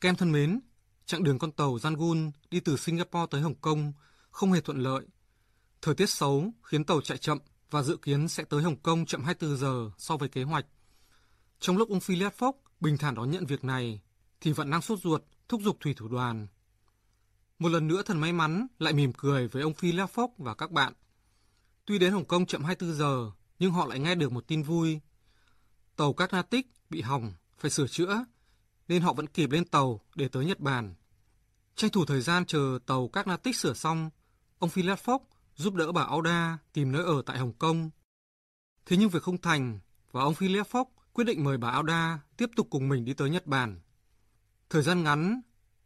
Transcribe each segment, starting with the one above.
Các em thân mến, chặng đường con tàu Yangon đi từ Singapore tới Hồng Kông không hề thuận lợi. Thời tiết xấu khiến tàu chạy chậm và dự kiến sẽ tới Hồng Kông chậm 24 giờ so với kế hoạch. Trong lúc ông Philip Fox bình thản đón nhận việc này, thì vận năng sốt ruột thúc giục thủy thủ đoàn. Một lần nữa thần may mắn lại mỉm cười với ông Philip Fox và các bạn. Tuy đến Hồng Kông chậm 24 giờ, nhưng họ lại nghe được một tin vui. Tàu Carnatic bị hỏng, phải sửa chữa, nên họ vẫn kịp lên tàu để tới Nhật Bản. Tranh thủ thời gian chờ tàu Carnatic sửa xong, ông Philip Fox giúp đỡ bà Auda tìm nơi ở tại Hồng Kông. Thế nhưng việc không thành và ông Philip Fox quyết định mời bà Auda tiếp tục cùng mình đi tới Nhật Bản. Thời gian ngắn,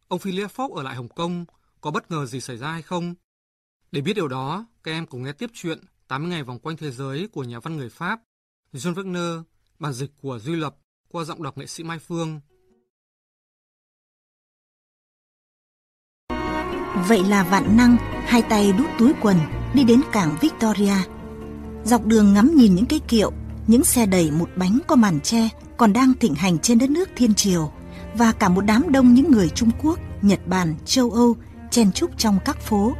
ông Philip Fox ở lại Hồng Kông có bất ngờ gì xảy ra hay không? Để biết điều đó, các em cùng nghe tiếp chuyện 80 ngày vòng quanh thế giới của nhà văn người Pháp John Wagner, bản dịch của Duy Lập qua giọng đọc nghệ sĩ Mai Phương. Vậy là vạn năng, hai tay đút túi quần, đi đến cảng Victoria. Dọc đường ngắm nhìn những cái kiệu, những xe đẩy một bánh có màn tre còn đang thịnh hành trên đất nước thiên triều và cả một đám đông những người Trung Quốc, Nhật Bản, châu Âu chen chúc trong các phố.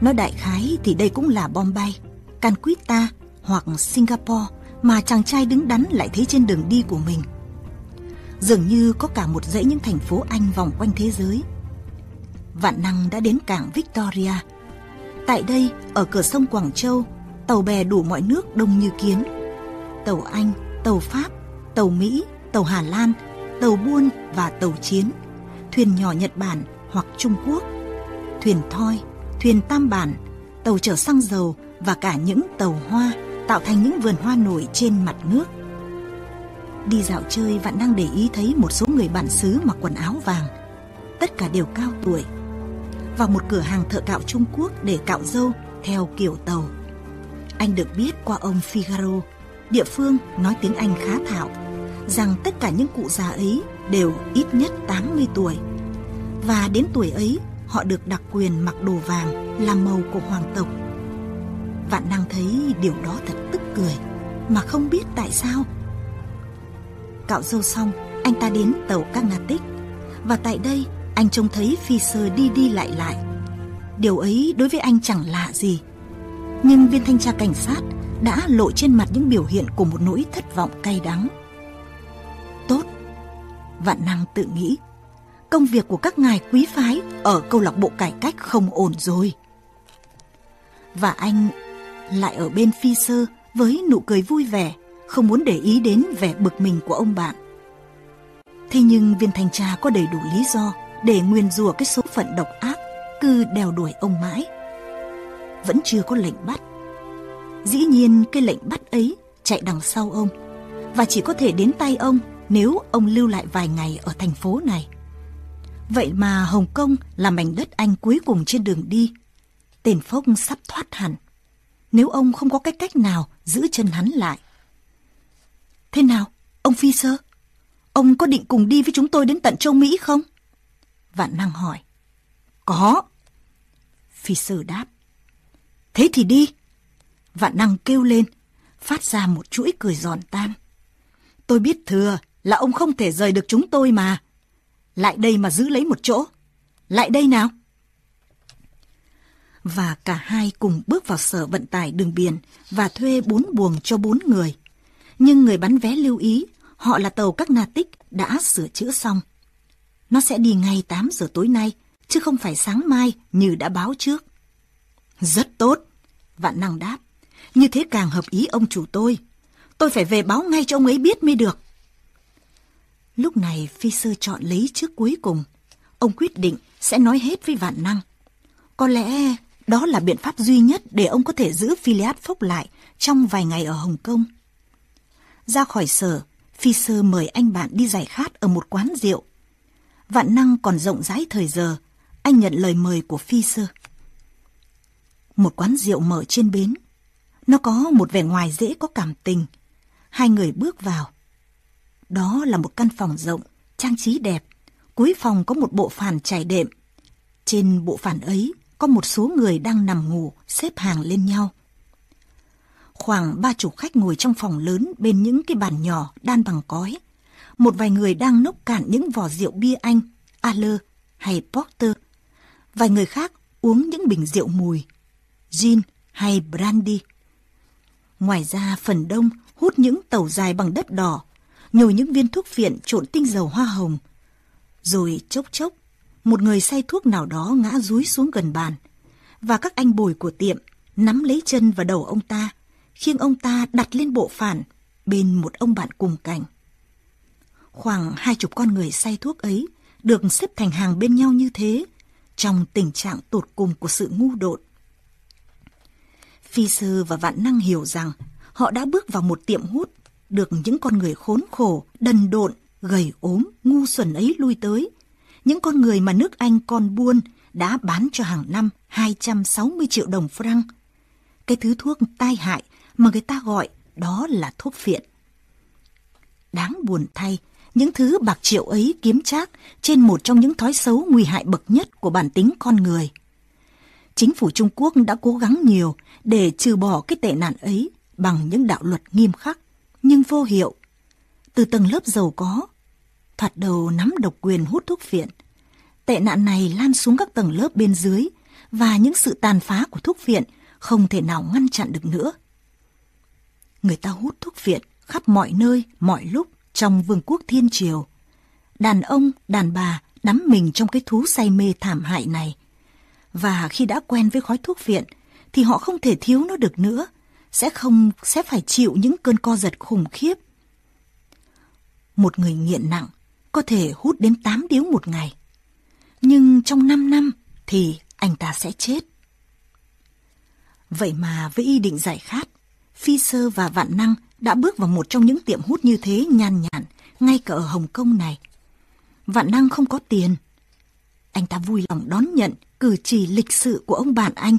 Nói đại khái thì đây cũng là Bombay, Calcutta hoặc Singapore mà chàng trai đứng đắn lại thấy trên đường đi của mình. Dường như có cả một dãy những thành phố Anh vòng quanh thế giới. Vạn năng đã đến cảng Victoria. Tại đây, ở cửa sông Quảng Châu, tàu bè đủ mọi nước đông như kiến. Tàu Anh, tàu Pháp, tàu Mỹ, tàu Hà Lan, tàu buôn và tàu chiến, thuyền nhỏ Nhật Bản hoặc Trung Quốc, thuyền thoi, thuyền tam bản, tàu chở xăng dầu và cả những tàu hoa tạo thành những vườn hoa nổi trên mặt nước. Đi dạo chơi Vạn năng để ý thấy một số người bản xứ mặc quần áo vàng. Tất cả đều cao tuổi. Vào một cửa hàng thợ cạo Trung Quốc để cạo dâu theo kiểu tàu. Anh được biết qua ông Figaro, địa phương nói tiếng Anh khá thạo, rằng tất cả những cụ già ấy đều ít nhất 80 tuổi. Và đến tuổi ấy, họ được đặc quyền mặc đồ vàng làm màu của hoàng tộc Vạn năng thấy điều đó thật tức cười Mà không biết tại sao Cạo dâu xong Anh ta đến tàu các tích Và tại đây anh trông thấy phi sơ đi đi lại lại. Điều ấy đối với anh chẳng lạ gì. Nhưng viên thanh tra cảnh sát Đã lộ trên mặt những biểu hiện Của một nỗi thất vọng cay đắng. Tốt. Vạn năng tự nghĩ Công việc của các ngài quý phái Ở câu lạc bộ cải cách không ổn rồi. Và anh lại ở bên phi sơ với nụ cười vui vẻ, không muốn để ý đến vẻ bực mình của ông bạn. Thế nhưng viên thanh tra có đầy đủ lý do để nguyên rủa cái số phận độc ác cứ đèo đuổi ông mãi. Vẫn chưa có lệnh bắt. Dĩ nhiên cái lệnh bắt ấy chạy đằng sau ông và chỉ có thể đến tay ông nếu ông lưu lại vài ngày ở thành phố này. Vậy mà Hồng Kông là mảnh đất Anh cuối cùng trên đường đi. Tên Phốc sắp thoát hẳn nếu ông không có cái cách nào giữ chân hắn lại. Thế nào, ông Phi Sơ? Ông có định cùng đi với chúng tôi đến tận châu Mỹ không? Vạn năng hỏi. Có. Phi sư đáp. Thế thì đi. Vạn năng kêu lên, phát ra một chuỗi cười giòn tan. Tôi biết thừa là ông không thể rời được chúng tôi mà. Lại đây mà giữ lấy một chỗ. Lại đây nào và cả hai cùng bước vào sở vận tải đường biển và thuê bốn buồng cho bốn người. Nhưng người bán vé lưu ý, họ là tàu các na tích đã sửa chữa xong. Nó sẽ đi ngay 8 giờ tối nay, chứ không phải sáng mai như đã báo trước. Rất tốt, Vạn Năng đáp. Như thế càng hợp ý ông chủ tôi. Tôi phải về báo ngay cho ông ấy biết mới được. Lúc này phi sơ chọn lấy trước cuối cùng. Ông quyết định sẽ nói hết với Vạn Năng. Có lẽ đó là biện pháp duy nhất để ông có thể giữ Philiad Phốc lại trong vài ngày ở Hồng Kông. Ra khỏi sở, Phi Sơ mời anh bạn đi giải khát ở một quán rượu. Vạn năng còn rộng rãi thời giờ, anh nhận lời mời của Phi Sơ. Một quán rượu mở trên bến. Nó có một vẻ ngoài dễ có cảm tình. Hai người bước vào. Đó là một căn phòng rộng, trang trí đẹp. Cuối phòng có một bộ phản trải đệm. Trên bộ phản ấy có một số người đang nằm ngủ xếp hàng lên nhau. Khoảng ba chục khách ngồi trong phòng lớn bên những cái bàn nhỏ đan bằng cói. Một vài người đang nốc cạn những vỏ rượu bia Anh Aller hay Porter. Vài người khác uống những bình rượu mùi, gin hay brandy. Ngoài ra phần đông hút những tàu dài bằng đất đỏ, nhồi những viên thuốc phiện trộn tinh dầu hoa hồng. Rồi chốc chốc, một người say thuốc nào đó ngã rúi xuống gần bàn, và các anh bồi của tiệm nắm lấy chân và đầu ông ta, khiêng ông ta đặt lên bộ phản bên một ông bạn cùng cảnh. Khoảng hai chục con người say thuốc ấy được xếp thành hàng bên nhau như thế, trong tình trạng tột cùng của sự ngu độn. Phi sư và vạn năng hiểu rằng họ đã bước vào một tiệm hút, được những con người khốn khổ, đần độn, gầy ốm, ngu xuẩn ấy lui tới. Những con người mà nước Anh còn buôn đã bán cho hàng năm 260 triệu đồng franc. Cái thứ thuốc tai hại mà người ta gọi đó là thuốc phiện. Đáng buồn thay, những thứ bạc triệu ấy kiếm trác trên một trong những thói xấu nguy hại bậc nhất của bản tính con người. Chính phủ Trung Quốc đã cố gắng nhiều để trừ bỏ cái tệ nạn ấy bằng những đạo luật nghiêm khắc, nhưng vô hiệu. Từ tầng lớp giàu có, thoạt đầu nắm độc quyền hút thuốc phiện, tệ nạn này lan xuống các tầng lớp bên dưới và những sự tàn phá của thuốc phiện không thể nào ngăn chặn được nữa. Người ta hút thuốc phiện khắp mọi nơi, mọi lúc trong vương quốc thiên triều. Đàn ông, đàn bà đắm mình trong cái thú say mê thảm hại này. Và khi đã quen với khói thuốc viện, thì họ không thể thiếu nó được nữa, sẽ không sẽ phải chịu những cơn co giật khủng khiếp. Một người nghiện nặng có thể hút đến 8 điếu một ngày. Nhưng trong 5 năm thì anh ta sẽ chết. Vậy mà với ý định giải khát, Phi Sơ và Vạn Năng đã bước vào một trong những tiệm hút như thế nhàn nhản, ngay cả ở Hồng Kông này. Vạn Năng không có tiền. Anh ta vui lòng đón nhận cử chỉ lịch sự của ông bạn anh.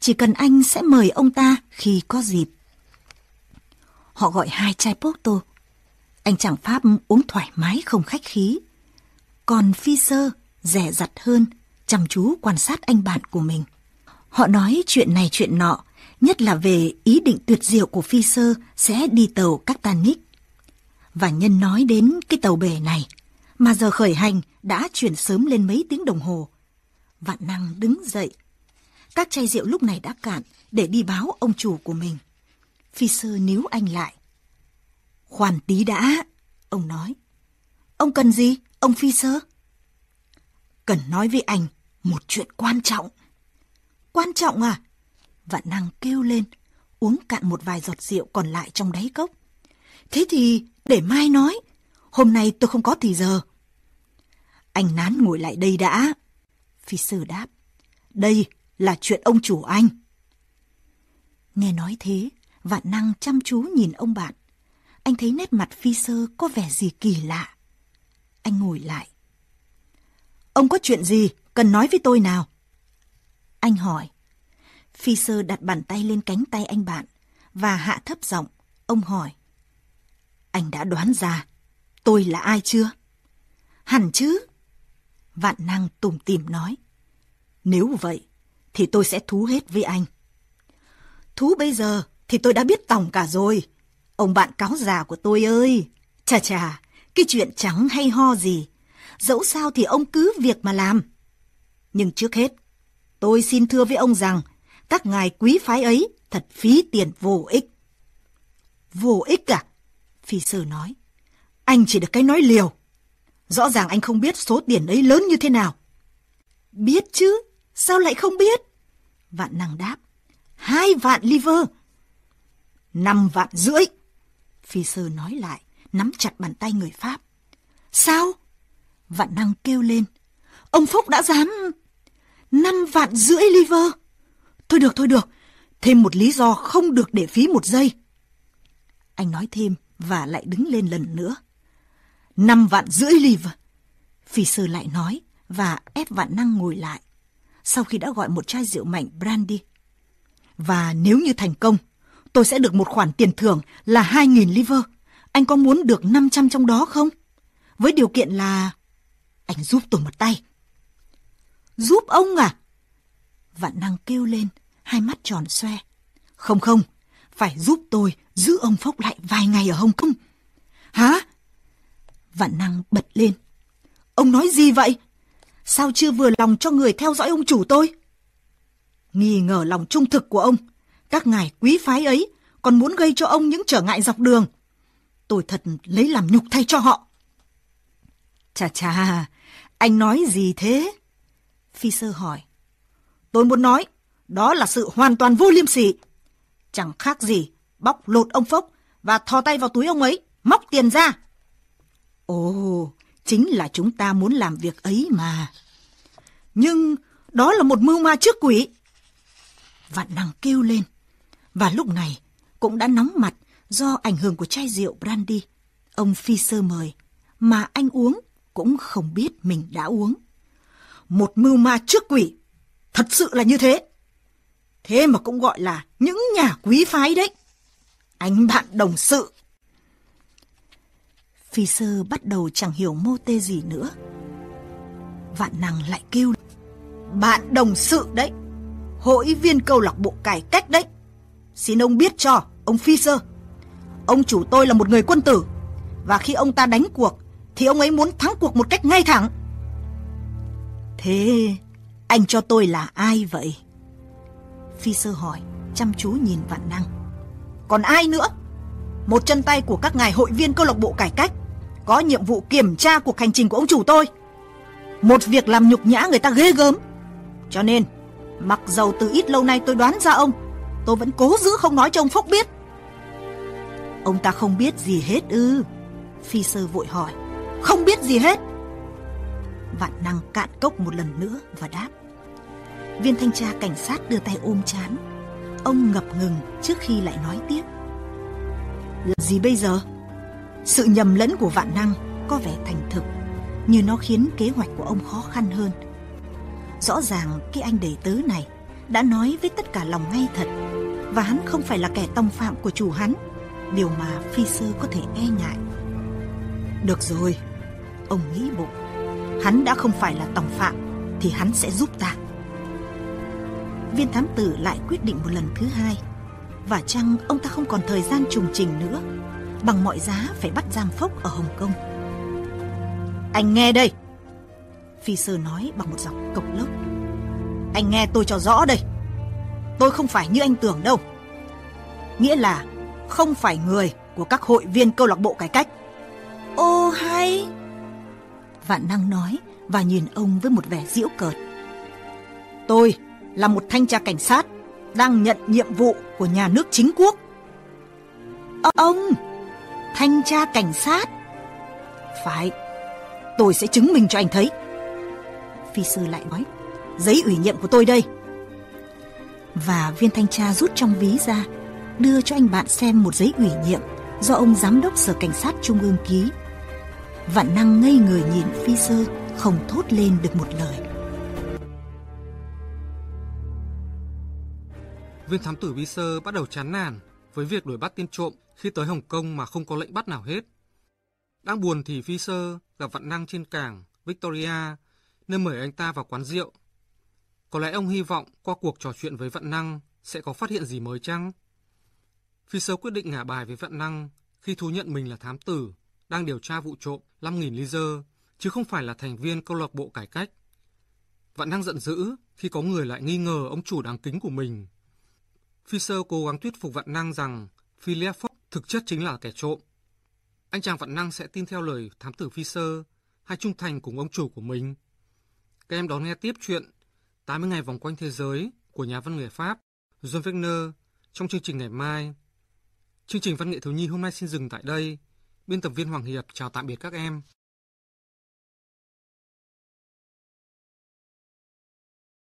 Chỉ cần anh sẽ mời ông ta khi có dịp. Họ gọi hai chai Porto. Anh chàng Pháp uống thoải mái không khách khí. Còn Phi Sơ rẻ rặt hơn, chăm chú quan sát anh bạn của mình. Họ nói chuyện này chuyện nọ, nhất là về ý định tuyệt diệu của Phi Sơ sẽ đi tàu Captanic. Và nhân nói đến cái tàu bể này, mà giờ khởi hành đã chuyển sớm lên mấy tiếng đồng hồ. Vạn năng đứng dậy. Các chai rượu lúc này đã cạn để đi báo ông chủ của mình. Phi Sơ níu anh lại. Khoan tí đã, ông nói. Ông cần gì, ông Phi Sơ? Cần nói với anh một chuyện quan trọng. Quan trọng à? Vạn năng kêu lên, uống cạn một vài giọt rượu còn lại trong đáy cốc. Thế thì để mai nói, hôm nay tôi không có thì giờ. Anh nán ngồi lại đây đã. Phi sư đáp, đây là chuyện ông chủ anh. Nghe nói thế, vạn năng chăm chú nhìn ông bạn. Anh thấy nét mặt phi sơ có vẻ gì kỳ lạ. Anh ngồi lại. Ông có chuyện gì cần nói với tôi nào? Anh hỏi. Phi sơ đặt bàn tay lên cánh tay anh bạn và hạ thấp giọng. Ông hỏi. Anh đã đoán ra tôi là ai chưa? Hẳn chứ. Vạn năng tủm tìm nói. Nếu vậy thì tôi sẽ thú hết với anh. Thú bây giờ thì tôi đã biết tòng cả rồi. Ông bạn cáo già của tôi ơi. Chà chà, cái chuyện trắng hay ho gì. Dẫu sao thì ông cứ việc mà làm. Nhưng trước hết, tôi xin thưa với ông rằng các ngài quý phái ấy thật phí tiền vô ích. Vô ích à? Phi sư nói. Anh chỉ được cái nói liều. Rõ ràng anh không biết số tiền ấy lớn như thế nào. Biết chứ, sao lại không biết? Vạn năng đáp. Hai vạn liver. Năm vạn rưỡi. Phi sư nói lại, nắm chặt bàn tay người Pháp. Sao? Vạn năng kêu lên. Ông Phúc đã dám... Năm vạn rưỡi liver. Thôi được, thôi được. Thêm một lý do không được để phí một giây. Anh nói thêm và lại đứng lên lần nữa. Năm vạn rưỡi liver. Phi sơ lại nói và ép vạn năng ngồi lại. Sau khi đã gọi một chai rượu mạnh brandy. Và nếu như thành công, tôi sẽ được một khoản tiền thưởng là 2.000 liver. Anh có muốn được 500 trong đó không? Với điều kiện là... Anh giúp tôi một tay. Giúp ông à? Vạn năng kêu lên, hai mắt tròn xoe. Không không, phải giúp tôi giữ ông Phốc lại vài ngày ở Hồng Kông. Hả? Vạn năng bật lên. Ông nói gì vậy? Sao chưa vừa lòng cho người theo dõi ông chủ tôi? Nghi ngờ lòng trung thực của ông, các ngài quý phái ấy còn muốn gây cho ông những trở ngại dọc đường. Tôi thật lấy làm nhục thay cho họ. Chà chà, anh nói gì thế? Phi sơ hỏi. Tôi muốn nói, đó là sự hoàn toàn vô liêm sỉ. Chẳng khác gì bóc lột ông Phốc và thò tay vào túi ông ấy, móc tiền ra. Ồ, chính là chúng ta muốn làm việc ấy mà. Nhưng đó là một mưu ma trước quỷ. Vạn năng kêu lên. Và lúc này cũng đã nóng mặt do ảnh hưởng của chai rượu brandy. Ông phi sơ mời, mà anh uống cũng không biết mình đã uống. Một mưu ma trước quỷ, thật sự là như thế. Thế mà cũng gọi là những nhà quý phái đấy. Anh bạn đồng sự. Phi sơ bắt đầu chẳng hiểu mô tê gì nữa. Vạn năng lại kêu. Bạn đồng sự đấy. Hội viên câu lạc bộ cải cách đấy. Xin ông biết cho, ông Phi sơ. Ông chủ tôi là một người quân tử. Và khi ông ta đánh cuộc, thì ông ấy muốn thắng cuộc một cách ngay thẳng. Thế anh cho tôi là ai vậy? Phi sơ hỏi, chăm chú nhìn vạn năng. Còn ai nữa? Một chân tay của các ngài hội viên câu lạc bộ cải cách có nhiệm vụ kiểm tra cuộc hành trình của ông chủ tôi. Một việc làm nhục nhã người ta ghê gớm. Cho nên, mặc dầu từ ít lâu nay tôi đoán ra ông, tôi vẫn cố giữ không nói cho ông Phúc biết. Ông ta không biết gì hết ư? Phi sơ vội hỏi. Không biết gì hết. Vạn năng cạn cốc một lần nữa và đáp. Viên thanh tra cảnh sát đưa tay ôm chán. Ông ngập ngừng trước khi lại nói tiếp. Là gì bây giờ? Sự nhầm lẫn của vạn năng có vẻ thành thực, như nó khiến kế hoạch của ông khó khăn hơn. Rõ ràng cái anh đầy tớ này đã nói với tất cả lòng ngay thật và hắn không phải là kẻ tông phạm của chủ hắn, điều mà phi sơ có thể e ngại. Được rồi, ông nghĩ bụng, hắn đã không phải là tòng phạm, thì hắn sẽ giúp ta. Viên thám tử lại quyết định một lần thứ hai và chăng ông ta không còn thời gian trùng trình nữa bằng mọi giá phải bắt giam phốc ở Hồng Kông. Anh nghe đây. Phi sơ nói bằng một giọng cộc lốc. Anh nghe tôi cho rõ đây. Tôi không phải như anh tưởng đâu. Nghĩa là không phải người của các hội viên câu lạc bộ cải cách. Ô hay. Vạn năng nói và nhìn ông với một vẻ giễu cợt. Tôi là một thanh tra cảnh sát đang nhận nhiệm vụ của nhà nước chính quốc. Ờ, ông, thanh tra cảnh sát. Phải, tôi sẽ chứng minh cho anh thấy. Phi sư lại nói, giấy ủy nhiệm của tôi đây. Và viên thanh tra rút trong ví ra, đưa cho anh bạn xem một giấy ủy nhiệm do ông giám đốc sở cảnh sát trung ương ký. Vạn năng ngây người nhìn phi sơ, không thốt lên được một lời. Viên thám tử Visser bắt đầu chán nản với việc đuổi bắt tên trộm khi tới Hồng Kông mà không có lệnh bắt nào hết. Đang buồn thì Visser gặp vạn năng trên cảng Victoria nên mời anh ta vào quán rượu. Có lẽ ông hy vọng qua cuộc trò chuyện với vạn năng sẽ có phát hiện gì mới chăng? Fisher quyết định ngả bài với vạn năng khi thú nhận mình là thám tử đang điều tra vụ trộm 5.000 laser chứ không phải là thành viên câu lạc bộ cải cách. Vạn năng giận dữ khi có người lại nghi ngờ ông chủ đáng kính của mình Fisher cố gắng thuyết phục Vạn Năng rằng Philip Fox thực chất chính là kẻ trộm. Anh chàng Vạn Năng sẽ tin theo lời thám tử Fisher, hay trung thành cùng ông chủ của mình. Các em đón nghe tiếp chuyện 80 ngày vòng quanh thế giới của nhà văn người Pháp John Wagner trong chương trình ngày mai. Chương trình văn nghệ thiếu nhi hôm nay xin dừng tại đây. Biên tập viên Hoàng Hiệp chào tạm biệt các em.